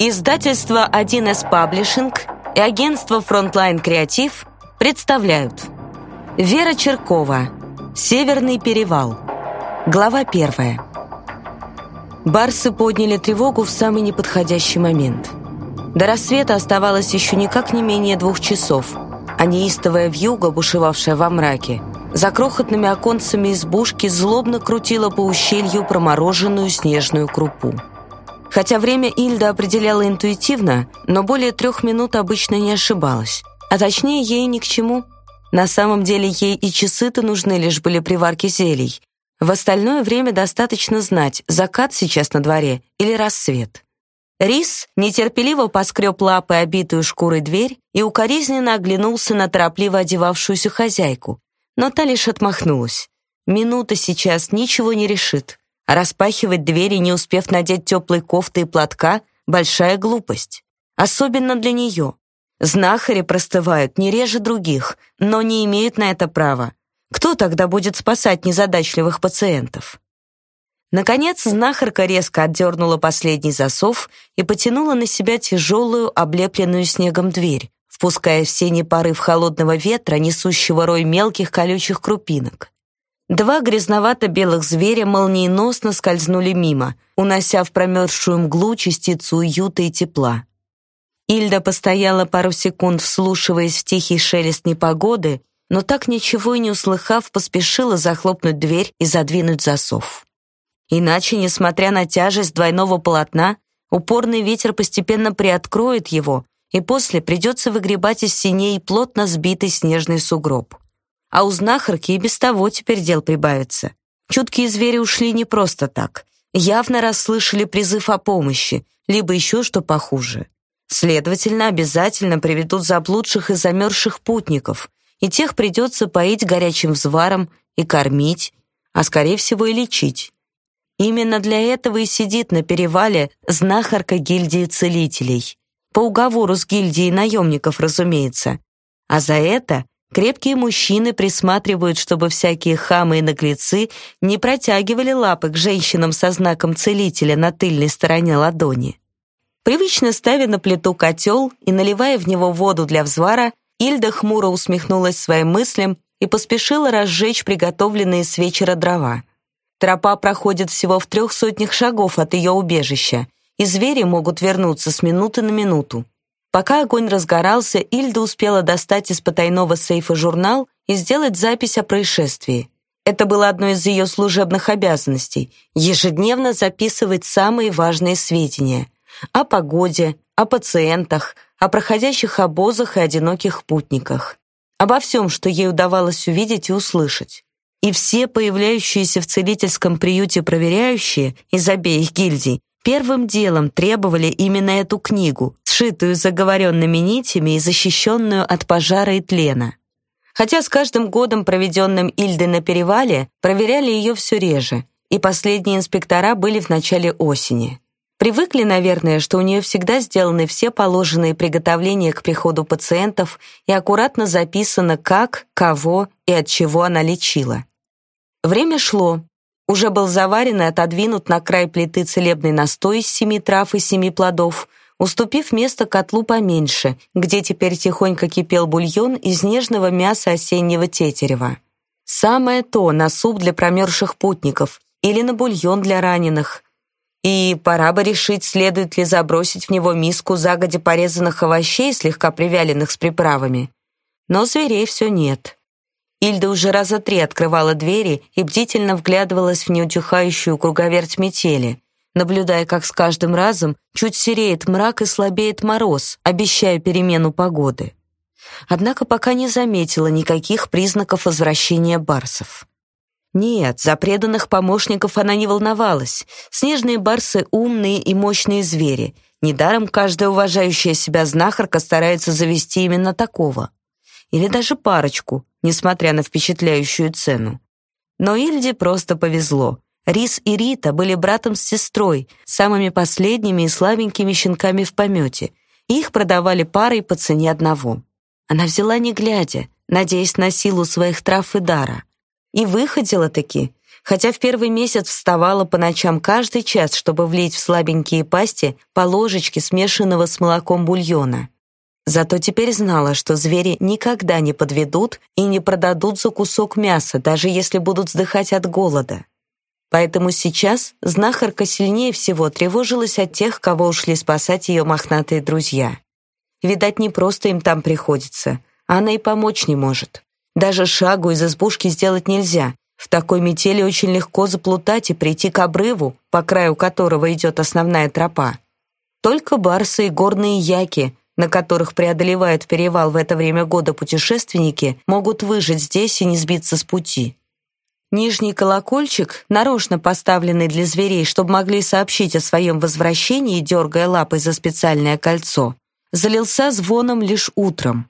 Издательство 1С Паблишинг и агентство Frontline Креатив представляют Вера Черкова Северный перевал Глава первая Барсы подняли тревогу в самый неподходящий момент. До рассвета оставалось еще никак не менее двух часов, а неистовая вьюга, бушевавшая во мраке, за крохотными оконцами избушки злобно крутила по ущелью промороженную снежную крупу. Хотя время Ильда определяла интуитивно, но более трех минут обычно не ошибалась. А точнее, ей ни к чему. На самом деле ей и часы-то нужны лишь были при варке зелий. В остальное время достаточно знать, закат сейчас на дворе или рассвет. Рис нетерпеливо поскреб лапой обитую шкурой дверь и укоризненно оглянулся на торопливо одевавшуюся хозяйку, но та лишь отмахнулась. Минута сейчас ничего не решит. Распахивать двери, не успев надеть теплой кофты и платка, большая глупость. Особенно для нее. Знахари простывают не реже других, но не имеют на это права. Кто тогда будет спасать незадачливых пациентов? Наконец, знахарка резко отдернула последний засов и потянула на себя тяжелую, облепленную снегом дверь, впуская в сени порыв холодного ветра, несущего рой мелких колючих крупинок. Два грязновато-белых зверя молниеносно скользнули мимо, унося в промерзшую мглу частицу уюта и тепла. Ильда постояла пару секунд, вслушиваясь в тихий шелест непогоды, но так ничего и не услыхав, поспешила захлопнуть дверь и задвинуть засов. Иначе, несмотря на тяжесть двойного полотна, упорный ветер постепенно приоткроет его, и после придется выгребать из синей плотно сбитый снежный сугроб. А у знахарки и без того теперь дел прибавится. Чуткие звери ушли не просто так. Явно расслышали призыв о помощи, либо еще что похуже. Следовательно, обязательно приведут заблудших и замерзших путников, и тех придется поить горячим взваром и кормить, а скорее всего и лечить. Именно для этого и сидит на перевале знахарка гильдии целителей. По уговору с гильдией наемников, разумеется. А за это Крепкие мужчины присматривают, чтобы всякие хамы и наглецы не протягивали лапы к женщинам со знаком целителя на тыльной стороне ладони. Привычно ставя на плиту котел и наливая в него воду для взвара, Ильда хмуро усмехнулась своим мыслям и поспешила разжечь приготовленные с вечера дрова. Тропа проходит всего в трех сотнях шагов от ее убежища, и звери могут вернуться с минуты на минуту. Пока огонь разгорался, Ильда успела достать из потайного сейфа журнал и сделать запись о происшествии. Это было одной из ее служебных обязанностей — ежедневно записывать самые важные сведения о погоде, о пациентах, о проходящих обозах и одиноких путниках, обо всем, что ей удавалось увидеть и услышать. И все появляющиеся в целительском приюте проверяющие из обеих гильдий первым делом требовали именно эту книгу, сшитую заговоренными нитями и защищенную от пожара и тлена. Хотя с каждым годом, проведенным Ильдой на перевале, проверяли ее все реже, и последние инспектора были в начале осени. Привыкли, наверное, что у нее всегда сделаны все положенные приготовления к приходу пациентов и аккуратно записано, как, кого и от чего она лечила. Время шло. Уже был заварен и отодвинут на край плиты целебный настой из семи трав и семи плодов, уступив место котлу поменьше, где теперь тихонько кипел бульон из нежного мяса осеннего тетерева. Самое то на суп для промерзших путников или на бульон для раненых. И пора бы решить, следует ли забросить в него миску загодя порезанных овощей, слегка привяленных с приправами. Но зверей все нет. Ильда уже раза три открывала двери и бдительно вглядывалась в неутихающую круговерть метели, наблюдая, как с каждым разом чуть сереет мрак и слабеет мороз, обещая перемену погоды. Однако пока не заметила никаких признаков возвращения барсов. Нет, за преданных помощников она не волновалась. Снежные барсы — умные и мощные звери. Недаром каждая уважающая себя знахарка старается завести именно такого. Или даже парочку, несмотря на впечатляющую цену. Но Ильде просто повезло. Рис и Рита были братом с сестрой, самыми последними и слабенькими щенками в помете. Их продавали парой по цене одного. Она взяла не глядя, надеясь на силу своих трав и дара. И выходила таки, хотя в первый месяц вставала по ночам каждый час, чтобы влить в слабенькие пасти по ложечке смешанного с молоком бульона. Зато теперь знала, что звери никогда не подведут и не продадут за кусок мяса, даже если будут вздыхать от голода. Поэтому сейчас знахарка сильнее всего тревожилась от тех, кого ушли спасать ее мохнатые друзья. Видать, не просто им там приходится, она и помочь не может. Даже шагу из избушки сделать нельзя. В такой метели очень легко заплутать и прийти к обрыву, по краю которого идет основная тропа. Только барсы и горные яки, на которых преодолевают перевал в это время года путешественники, могут выжить здесь и не сбиться с пути. Нижний колокольчик, нарочно поставленный для зверей, чтобы могли сообщить о своем возвращении, дергая лапой за специальное кольцо, залился звоном лишь утром.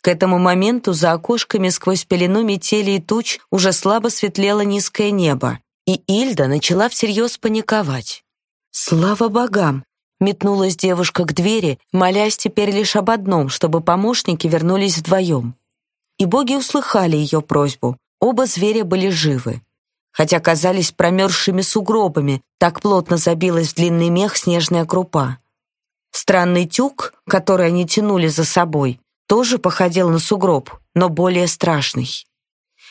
К этому моменту за окошками сквозь пелену метели и туч уже слабо светлело низкое небо, и Ильда начала всерьез паниковать. «Слава богам!» — метнулась девушка к двери, молясь теперь лишь об одном, чтобы помощники вернулись вдвоем. И боги услыхали ее просьбу, Оба зверя были живы, хотя казались промерзшими сугробами, так плотно забилась в длинный мех снежная крупа. Странный тюк, который они тянули за собой, тоже походил на сугроб, но более страшный.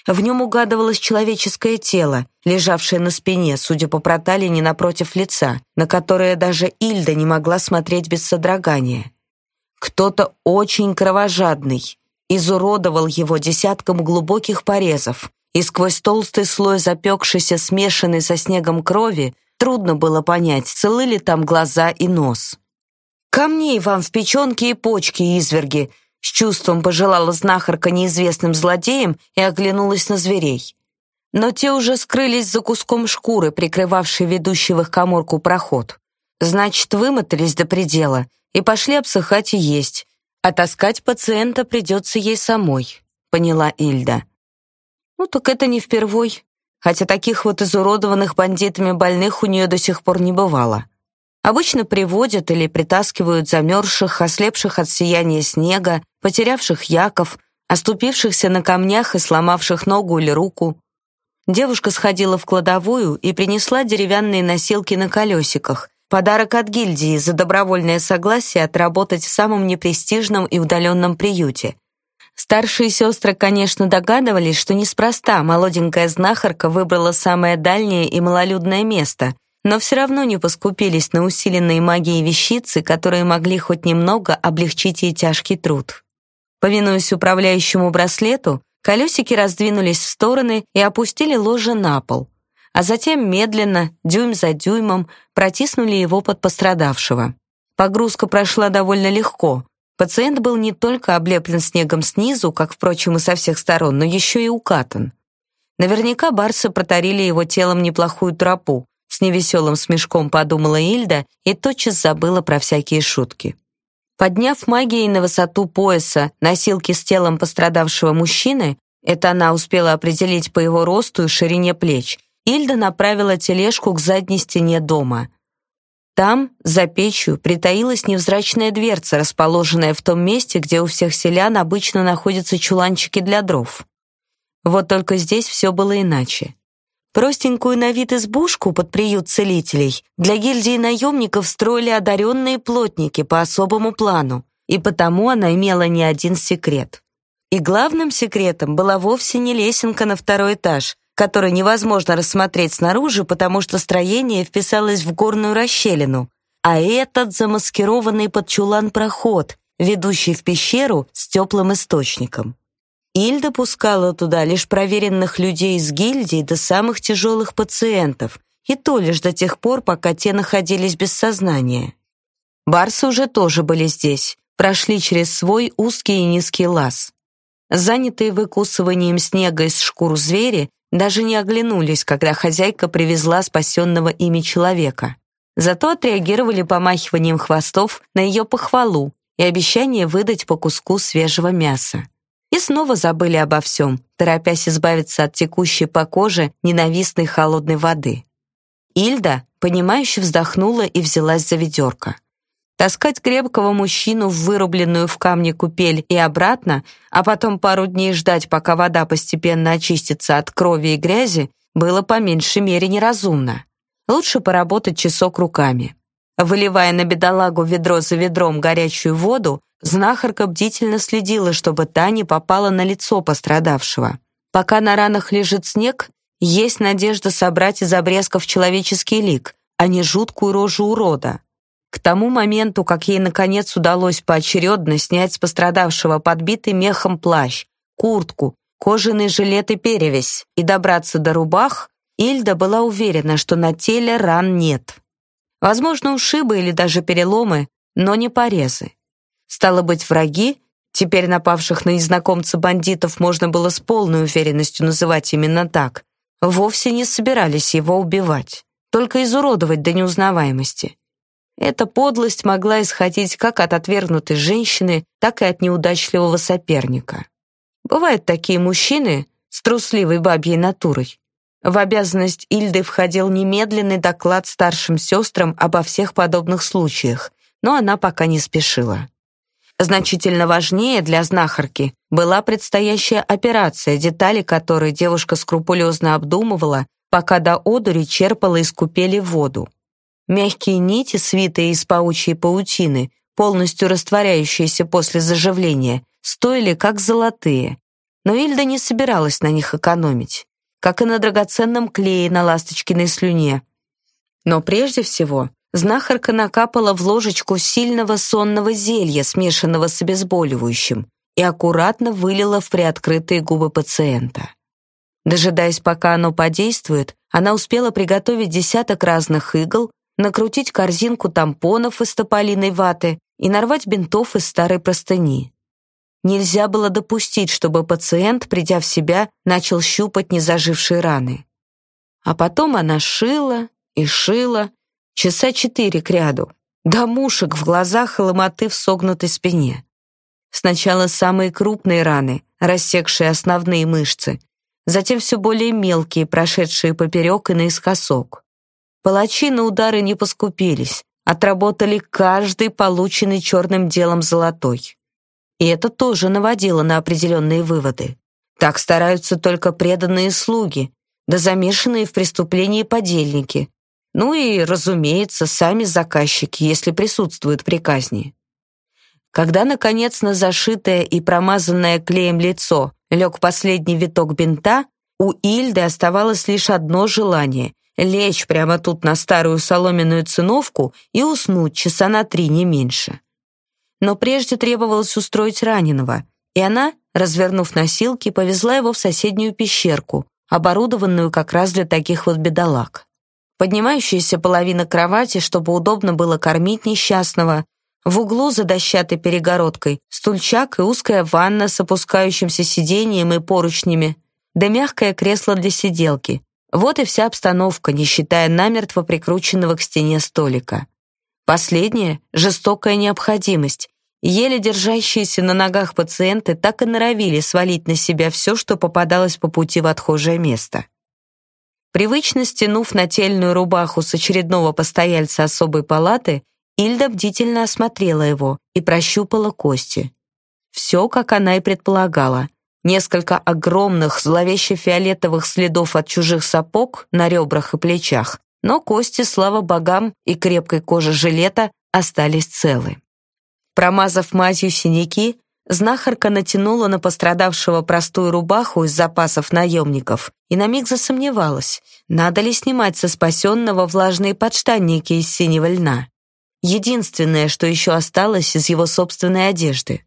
В нем угадывалось человеческое тело, лежавшее на спине, судя по проталине напротив лица, на которое даже Ильда не могла смотреть без содрогания. Кто-то очень кровожадный, изуродовал его десятком глубоких порезов, и сквозь толстый слой запекшейся, смешанной со снегом крови, трудно было понять, целы ли там глаза и нос. «Камней вам в печенки и почки, изверги!» С чувством пожелала знахарка неизвестным злодеям и оглянулась на зверей. Но те уже скрылись за куском шкуры, прикрывавшей ведущий в их коморку проход. Значит, вымотались до предела и пошли обсыхать и есть, а пациента придется ей самой, поняла Ильда. Ну так это не впервой, хотя таких вот изуродованных бандитами больных у нее до сих пор не бывало. Обычно приводят или притаскивают замерзших, ослепших от сияния снега, потерявших яков, оступившихся на камнях и сломавших ногу или руку. Девушка сходила в кладовую и принесла деревянные носилки на колесиках, Подарок от гильдии за добровольное согласие отработать в самом непрестижном и удаленном приюте. Старшие сестры, конечно, догадывались, что неспроста молоденькая знахарка выбрала самое дальнее и малолюдное место, но все равно не поскупились на усиленные магией вещицы, которые могли хоть немного облегчить ей тяжкий труд. Повинуясь управляющему браслету, колесики раздвинулись в стороны и опустили ложе на пол а затем медленно, дюйм за дюймом, протиснули его под пострадавшего. Погрузка прошла довольно легко. Пациент был не только облеплен снегом снизу, как, впрочем, и со всех сторон, но еще и укатан. Наверняка барсы протарили его телом неплохую тропу, с невеселым смешком подумала Ильда и тотчас забыла про всякие шутки. Подняв магией на высоту пояса носилки с телом пострадавшего мужчины, это она успела определить по его росту и ширине плеч, Ильда направила тележку к задней стене дома. Там, за печью, притаилась невзрачная дверца, расположенная в том месте, где у всех селян обычно находятся чуланчики для дров. Вот только здесь все было иначе. Простенькую на вид избушку под приют целителей для гильдии наемников строили одаренные плотники по особому плану, и потому она имела не один секрет. И главным секретом была вовсе не лесенка на второй этаж, который невозможно рассмотреть снаружи, потому что строение вписалось в горную расщелину, а этот замаскированный под чулан проход, ведущий в пещеру с теплым источником. Ильда пускала туда лишь проверенных людей из гильдии до самых тяжелых пациентов, и то лишь до тех пор, пока те находились без сознания. Барсы уже тоже были здесь, прошли через свой узкий и низкий лаз. Занятые выкусыванием снега из шкур звери даже не оглянулись, когда хозяйка привезла спасенного ими человека. Зато отреагировали помахиванием хвостов на ее похвалу и обещание выдать по куску свежего мяса. И снова забыли обо всем, торопясь избавиться от текущей по коже ненавистной холодной воды. Ильда, понимающе вздохнула и взялась за ведерко. Таскать крепкого мужчину в вырубленную в камне купель и обратно, а потом пару дней ждать, пока вода постепенно очистится от крови и грязи, было по меньшей мере неразумно. Лучше поработать часок руками. Выливая на бедолагу ведро за ведром горячую воду, знахарка бдительно следила, чтобы та не попала на лицо пострадавшего. Пока на ранах лежит снег, есть надежда собрать из обрезков человеческий лик, а не жуткую рожу урода. К тому моменту, как ей наконец удалось поочередно снять с пострадавшего подбитый мехом плащ, куртку, кожаный жилет и перевязь и добраться до рубах, Ильда была уверена, что на теле ран нет. Возможно, ушибы или даже переломы, но не порезы. Стало быть, враги, теперь напавших на незнакомца бандитов можно было с полной уверенностью называть именно так, вовсе не собирались его убивать, только изуродовать до неузнаваемости. Эта подлость могла исходить как от отвергнутой женщины, так и от неудачливого соперника. Бывают такие мужчины с трусливой бабьей натурой. В обязанность Ильды входил немедленный доклад старшим сестрам обо всех подобных случаях, но она пока не спешила. Значительно важнее для знахарки была предстоящая операция, детали которой девушка скрупулезно обдумывала, пока до одури черпала из купели воду. Мягкие нити, свитые из паучьей паутины, полностью растворяющиеся после заживления, стоили как золотые. Но Ильда не собиралась на них экономить как и на драгоценном клее на ласточкиной слюне. Но прежде всего знахарка накапала в ложечку сильного сонного зелья, смешанного с обезболивающим, и аккуратно вылила в приоткрытые губы пациента. Дожидаясь, пока оно подействует, она успела приготовить десяток разных игл, накрутить корзинку тампонов из тополиной ваты и нарвать бинтов из старой простыни. Нельзя было допустить, чтобы пациент, придя в себя, начал щупать незажившие раны. А потом она шила и шила, часа четыре кряду, до мушек в глазах и ломоты в согнутой спине. Сначала самые крупные раны, рассекшие основные мышцы, затем все более мелкие, прошедшие поперек и наискосок. Палачи на удары не поскупились, отработали каждый полученный черным делом золотой. И это тоже наводило на определенные выводы. Так стараются только преданные слуги, да замешанные в преступлении подельники. Ну и, разумеется, сами заказчики, если присутствуют при казни. Когда, наконец, на зашитое и промазанное клеем лицо лег последний виток бинта, у Ильды оставалось лишь одно желание — лечь прямо тут на старую соломенную циновку и уснуть часа на три, не меньше. Но прежде требовалось устроить раненого, и она, развернув носилки, повезла его в соседнюю пещерку, оборудованную как раз для таких вот бедолаг. Поднимающаяся половина кровати, чтобы удобно было кормить несчастного, в углу за дощатой перегородкой стульчак и узкая ванна с опускающимся сиденьем и поручнями, да мягкое кресло для сиделки. Вот и вся обстановка, не считая намертво прикрученного к стене столика. Последнее — жестокая необходимость. Еле держащиеся на ногах пациенты так и норовили свалить на себя все, что попадалось по пути в отхожее место. Привычно стянув нательную рубаху с очередного постояльца особой палаты, Ильда бдительно осмотрела его и прощупала кости. Все, как она и предполагала. Несколько огромных, зловеще-фиолетовых следов от чужих сапог на ребрах и плечах, но кости, слава богам, и крепкой кожи жилета остались целы. Промазав мазью синяки, знахарка натянула на пострадавшего простую рубаху из запасов наемников и на миг засомневалась, надо ли снимать со спасенного влажные подштанники из синего льна. Единственное, что еще осталось из его собственной одежды.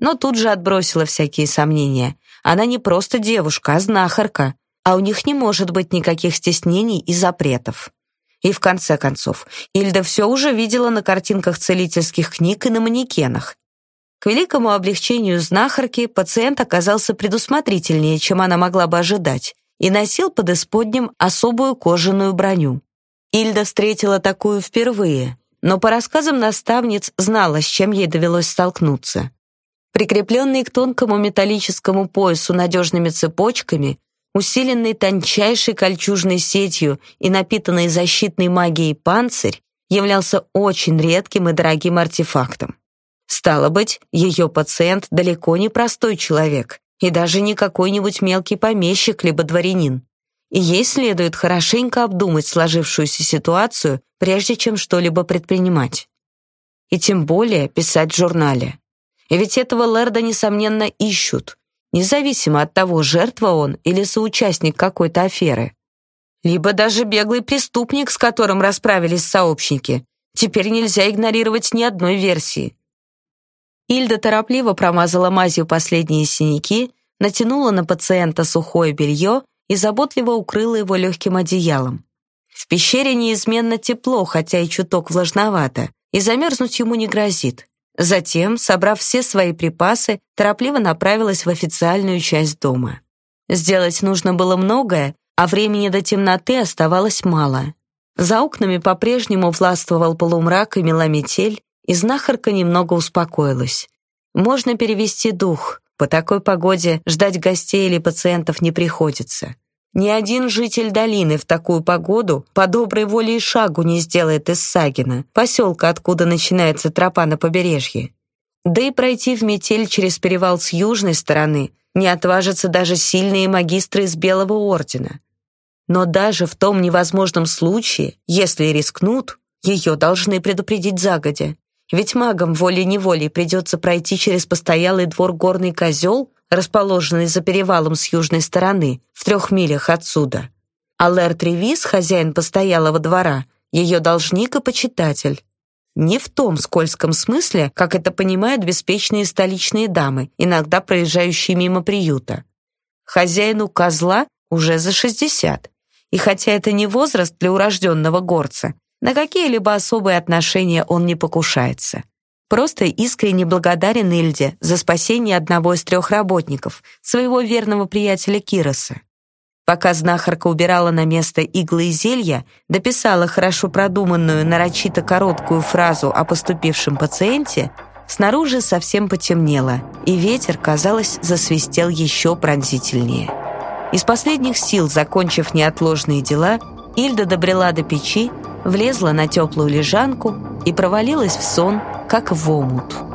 Но тут же отбросила всякие сомнения. Она не просто девушка, а знахарка, а у них не может быть никаких стеснений и запретов. И в конце концов, Ильда все уже видела на картинках целительских книг и на манекенах. К великому облегчению знахарки пациент оказался предусмотрительнее, чем она могла бы ожидать, и носил под исподним особую кожаную броню. Ильда встретила такую впервые, но по рассказам наставниц знала, с чем ей довелось столкнуться. Прикрепленный к тонкому металлическому поясу надежными цепочками, усиленный тончайшей кольчужной сетью и напитанный защитной магией панцирь, являлся очень редким и дорогим артефактом. Стало быть, ее пациент далеко не простой человек и даже не какой-нибудь мелкий помещик либо дворянин. и ей следует хорошенько обдумать сложившуюся ситуацию, прежде чем что-либо предпринимать. И тем более писать в журнале. И ведь этого Лерда, несомненно, ищут, независимо от того, жертва он или соучастник какой-то аферы. Либо даже беглый преступник, с которым расправились сообщники. Теперь нельзя игнорировать ни одной версии. Ильда торопливо промазала мазью последние синяки, натянула на пациента сухое белье и заботливо укрыла его легким одеялом. В пещере неизменно тепло, хотя и чуток влажновато, и замерзнуть ему не грозит. Затем, собрав все свои припасы, торопливо направилась в официальную часть дома. Сделать нужно было многое, а времени до темноты оставалось мало. За окнами по-прежнему властвовал полумрак и мела метель, и знахарка немного успокоилась. Можно перевести дух, по такой погоде ждать гостей или пациентов не приходится. Ни один житель долины в такую погоду по доброй воле и шагу не сделает из Сагина, поселка, откуда начинается тропа на побережье. Да и пройти в метель через перевал с южной стороны не отважатся даже сильные магистры из Белого Ордена. Но даже в том невозможном случае, если рискнут, ее должны предупредить загодя. Ведь магам волей-неволей придется пройти через постоялый двор горный козел, расположенный за перевалом с южной стороны, в трех милях отсюда. А Лэр Тревис, хозяин постоялого двора, ее должник и почитатель. Не в том скользком смысле, как это понимают беспечные столичные дамы, иногда проезжающие мимо приюта. Хозяину козла уже за 60. И хотя это не возраст для урожденного горца, на какие-либо особые отношения он не покушается. Просто искренне благодарен Ильде за спасение одного из трех работников, своего верного приятеля Кироса. Пока знахарка убирала на место иглы и зелья, дописала хорошо продуманную, нарочито короткую фразу о поступившем пациенте, снаружи совсем потемнело, и ветер, казалось, засвистел еще пронзительнее. Из последних сил, закончив неотложные дела, Ильда добрела до печи влезла на теплую лежанку и провалилась в сон, как в омут.